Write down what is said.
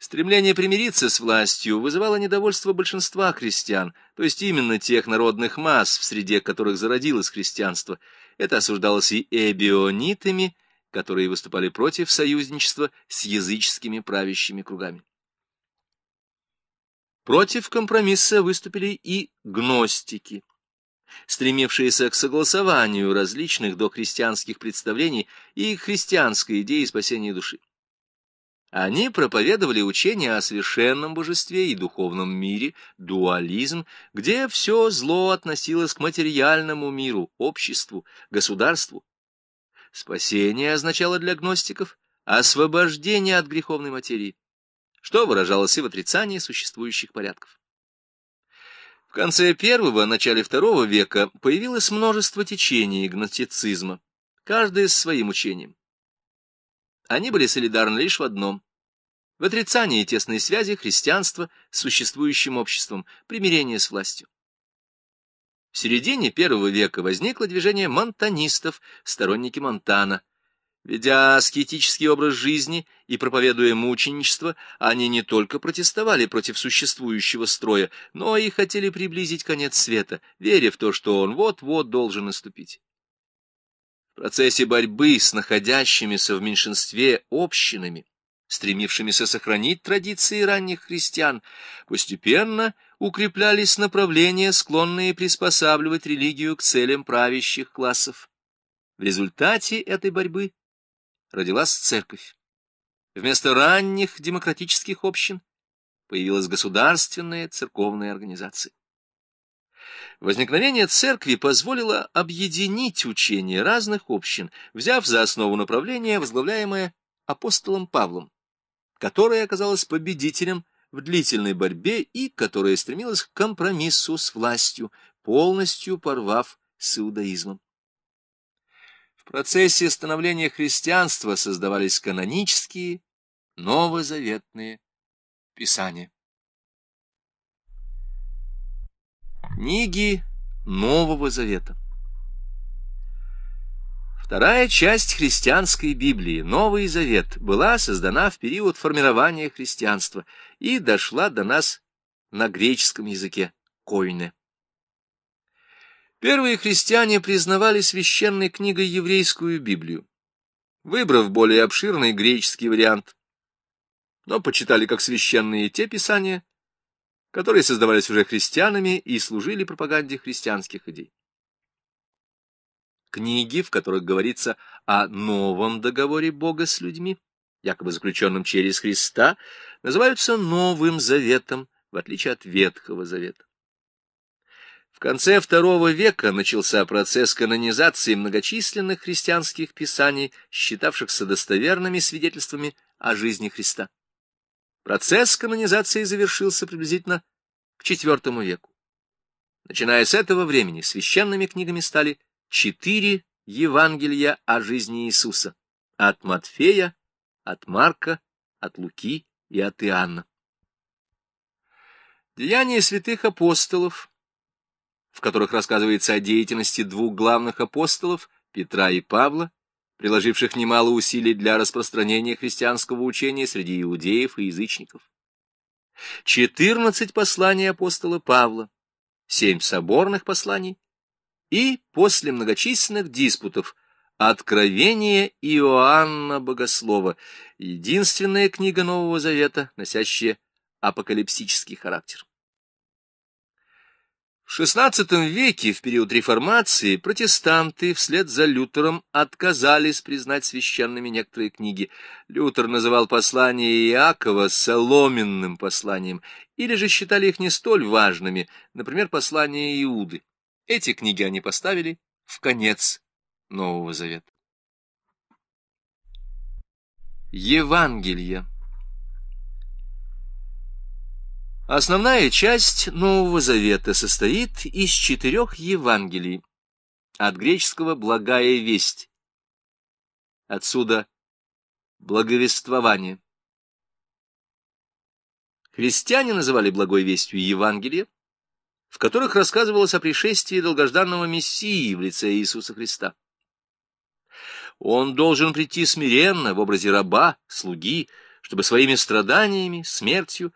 Стремление примириться с властью вызывало недовольство большинства христиан, то есть именно тех народных масс, в среде которых зародилось христианство. Это осуждалось и эбионитами, которые выступали против союзничества с языческими правящими кругами. Против компромисса выступили и гностики, стремившиеся к согласованию различных дохристианских представлений и христианской идеи спасения души. Они проповедовали учение о совершенном божестве и духовном мире, дуализм, где все зло относилось к материальному миру, обществу, государству. Спасение означало для гностиков освобождение от греховной материи, что выражалось и в отрицании существующих порядков. В конце первого, начале второго века появилось множество течений гностицизма, каждое с своим учением. Они были солидарны лишь в одном — в отрицании тесной связи христианства с существующим обществом, примирения с властью. В середине первого века возникло движение монтанистов, сторонники Монтана. Ведя аскетический образ жизни и проповедуя мученичество, они не только протестовали против существующего строя, но и хотели приблизить конец света, веря в то, что он вот-вот должен наступить. В процессе борьбы с находящимися в меньшинстве общинами, стремившимися сохранить традиции ранних христиан, постепенно укреплялись направления, склонные приспосабливать религию к целям правящих классов. В результате этой борьбы родилась церковь. Вместо ранних демократических общин появилась государственная церковная организация. Возникновение церкви позволило объединить учения разных общин, взяв за основу направление, возглавляемое апостолом Павлом, которое оказалось победителем в длительной борьбе и которое стремилось к компромиссу с властью, полностью порвав с иудаизмом. В процессе становления христианства создавались канонические, новозаветные писания. Книги Нового Завета Вторая часть христианской Библии, Новый Завет, была создана в период формирования христианства и дошла до нас на греческом языке койне. Первые христиане признавали священной книгой еврейскую Библию, выбрав более обширный греческий вариант, но почитали как священные те писания, которые создавались уже христианами и служили пропаганде христианских идей. Книги, в которых говорится о новом договоре Бога с людьми, якобы заключенном через Христа, называются Новым Заветом, в отличие от Ветхого Завета. В конце II века начался процесс канонизации многочисленных христианских писаний, считавшихся достоверными свидетельствами о жизни Христа. Процесс канонизации завершился приблизительно к IV веку. Начиная с этого времени священными книгами стали четыре Евангелия о жизни Иисуса от Матфея, от Марка, от Луки и от Иоанна. Деяния святых апостолов, в которых рассказывается о деятельности двух главных апостолов, Петра и Павла, приложивших немало усилий для распространения христианского учения среди иудеев и язычников. Четырнадцать посланий апостола Павла, семь соборных посланий и, после многочисленных диспутов, Откровение Иоанна Богослова, единственная книга Нового Завета, носящая апокалипсический характер. В XVI веке, в период реформации, протестанты вслед за Лютером отказались признать священными некоторые книги. Лютер называл послание Иакова соломенным посланием, или же считали их не столь важными, например, послание Иуды. Эти книги они поставили в конец Нового Завета. Евангелие Основная часть Нового Завета состоит из четырех Евангелий, от греческого «благая весть». Отсюда благовествование. Христиане называли благой вестью Евангелие, в которых рассказывалось о пришествии долгожданного Мессии в лице Иисуса Христа. Он должен прийти смиренно в образе раба, слуги, чтобы своими страданиями, смертью